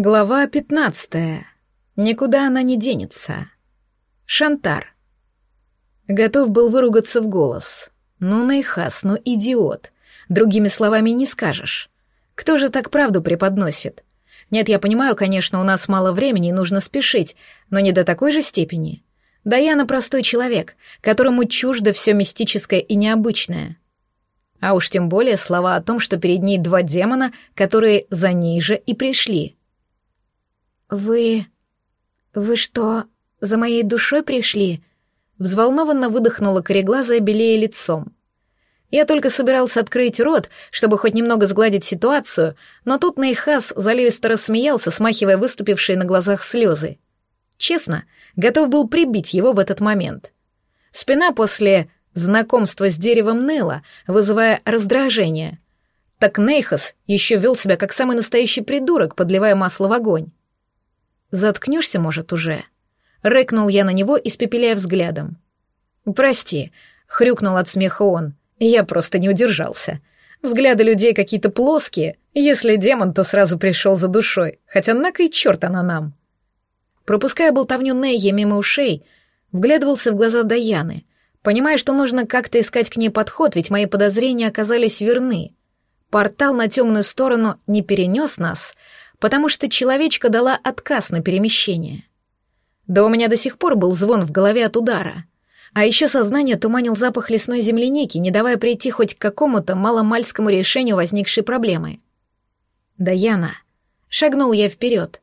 Глава пятнадцатая. Никуда она не денется. Шантар. Готов был выругаться в голос. Ну, Найхас, ну идиот. Другими словами не скажешь. Кто же так правду преподносит? Нет, я понимаю, конечно, у нас мало времени и нужно спешить, но не до такой же степени. Даяна простой человек, которому чуждо все мистическое и необычное. А уж тем более слова о том, что перед ней два демона, которые за ней же и пришли — «Вы... вы что, за моей душой пришли?» Взволнованно выдохнула кореглазая белее лицом. Я только собирался открыть рот, чтобы хоть немного сгладить ситуацию, но тут Нейхас заливисто рассмеялся, смахивая выступившие на глазах слезы. Честно, готов был прибить его в этот момент. Спина после знакомства с деревом ныла, вызывая раздражение. Так Нейхас еще вел себя как самый настоящий придурок, подливая масло в огонь. «Заткнешься, может, уже?» Рэкнул я на него, испепеляя взглядом. «Прости», — хрюкнул от смеха он. «Я просто не удержался. Взгляды людей какие-то плоские. Если демон, то сразу пришел за душой. Хотя на кой черт она нам?» Пропуская болтовню Нейя мимо ушей, вглядывался в глаза Даяны, понимая, что нужно как-то искать к ней подход, ведь мои подозрения оказались верны. Портал на темную сторону не перенес нас — потому что человечка дала отказ на перемещение. Да у меня до сих пор был звон в голове от удара. А еще сознание туманил запах лесной земляники, не давая прийти хоть к какому-то маломальскому решению возникшей проблемы. «Даяна!» Шагнул я вперед.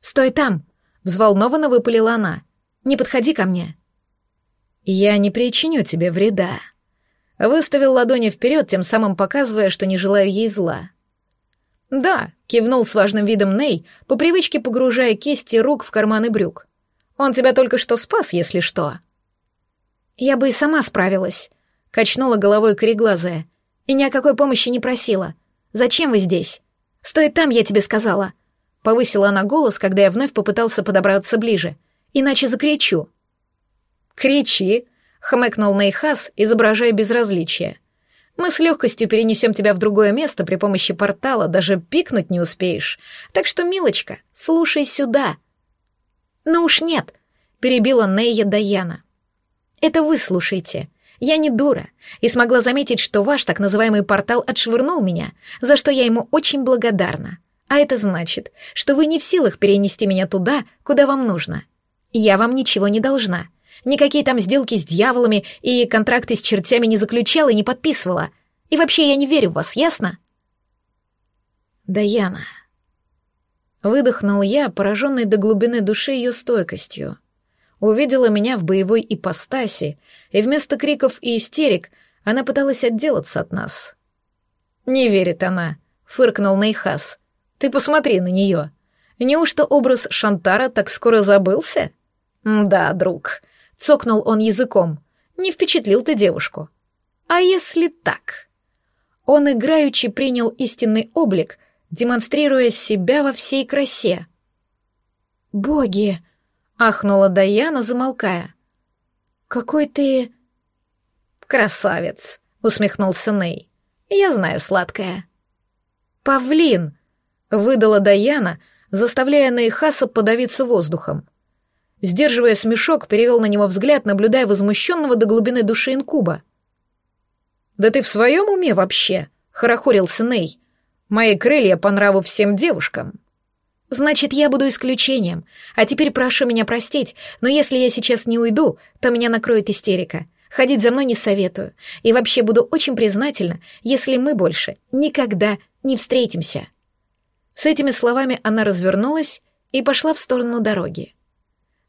«Стой там!» — взволнованно выпалила она. «Не подходи ко мне!» «Я не причиню тебе вреда», выставил ладони вперед, тем самым показывая, что не желаю ей зла. «Да», — кивнул с важным видом Ней, по привычке погружая кисти рук в карманы брюк. «Он тебя только что спас, если что». «Я бы и сама справилась», — качнула головой кореглазая. «И ни о какой помощи не просила. Зачем вы здесь? Стой там, я тебе сказала». Повысила она голос, когда я вновь попытался подобраться ближе. «Иначе закричу». «Кричи», — хмыкнул Нейхас, изображая безразличие. Мы с легкостью перенесем тебя в другое место при помощи портала, даже пикнуть не успеешь. Так что, милочка, слушай сюда». «Ну уж нет», — перебила Нейя Даяна. «Это вы слушайте. Я не дура и смогла заметить, что ваш так называемый портал отшвырнул меня, за что я ему очень благодарна. А это значит, что вы не в силах перенести меня туда, куда вам нужно. Я вам ничего не должна. Никакие там сделки с дьяволами и контракты с чертями не заключала и не подписывала. И вообще я не верю в вас, ясно? Даяна. Выдохнул я, пораженный до глубины души ее стойкостью. Увидела меня в боевой ипостаси, и вместо криков и истерик она пыталась отделаться от нас. «Не верит она», — фыркнул Нейхас. «Ты посмотри на нее. Неужто образ Шантара так скоро забылся?» «Да, друг, Цокнул он языком. Не впечатлил ты девушку. А если так? Он играючи принял истинный облик, демонстрируя себя во всей красе. «Боги!» — ахнула Даяна, замолкая. «Какой ты...» «Красавец!» — усмехнулся Ней. «Я знаю, сладкая». «Павлин!» — выдала Даяна, заставляя Нейхаса подавиться воздухом. Сдерживая смешок, перевел на него взгляд, наблюдая возмущенного до глубины души инкуба. «Да ты в своем уме вообще?» — хорохорился Ней. «Мои крылья по нраву всем девушкам». «Значит, я буду исключением. А теперь прошу меня простить, но если я сейчас не уйду, то меня накроет истерика. Ходить за мной не советую. И вообще буду очень признательна, если мы больше никогда не встретимся». С этими словами она развернулась и пошла в сторону дороги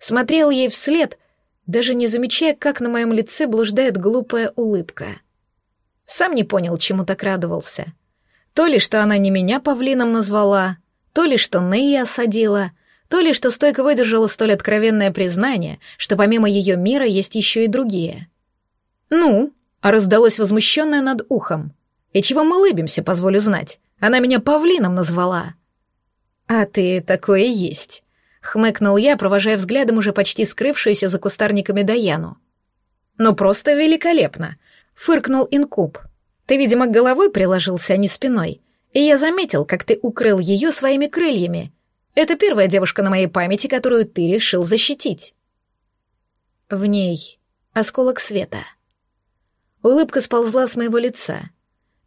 смотрел ей вслед, даже не замечая, как на моем лице блуждает глупая улыбка. Сам не понял, чему так радовался. То ли, что она не меня павлином назвала, то ли, что Ней осадила, то ли, что стойко выдержала столь откровенное признание, что помимо ее мира есть еще и другие. «Ну?» — раздалось возмущенное над ухом. «И чего мы лыбимся, позволю знать? Она меня павлином назвала». «А ты такое есть», Хмыкнул я, провожая взглядом уже почти скрывшуюся за кустарниками Даяну. «Ну просто великолепно!» — фыркнул инкуб. «Ты, видимо, головой приложился, а не спиной. И я заметил, как ты укрыл ее своими крыльями. Это первая девушка на моей памяти, которую ты решил защитить. В ней осколок света. Улыбка сползла с моего лица.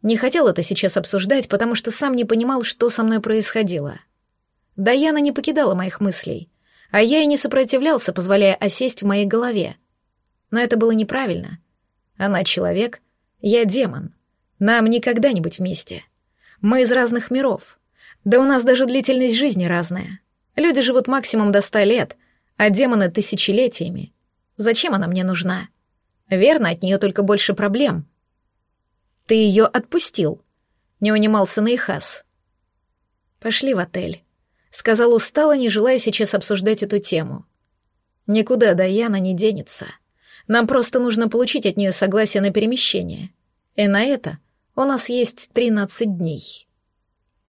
Не хотел это сейчас обсуждать, потому что сам не понимал, что со мной происходило. Даяна не покидала моих мыслей, а я и не сопротивлялся, позволяя осесть в моей голове. Но это было неправильно. Она человек, я демон. Нам никогда не быть вместе. Мы из разных миров. Да у нас даже длительность жизни разная. Люди живут максимум до ста лет, а демоны — тысячелетиями. Зачем она мне нужна? Верно, от нее только больше проблем. Ты ее отпустил, не унимался Нейхас. Пошли в отель, сказал устало, не желая сейчас обсуждать эту тему. Никуда Даяна не денется. Нам просто нужно получить от нее согласие на перемещение. И на это у нас есть тринадцать дней.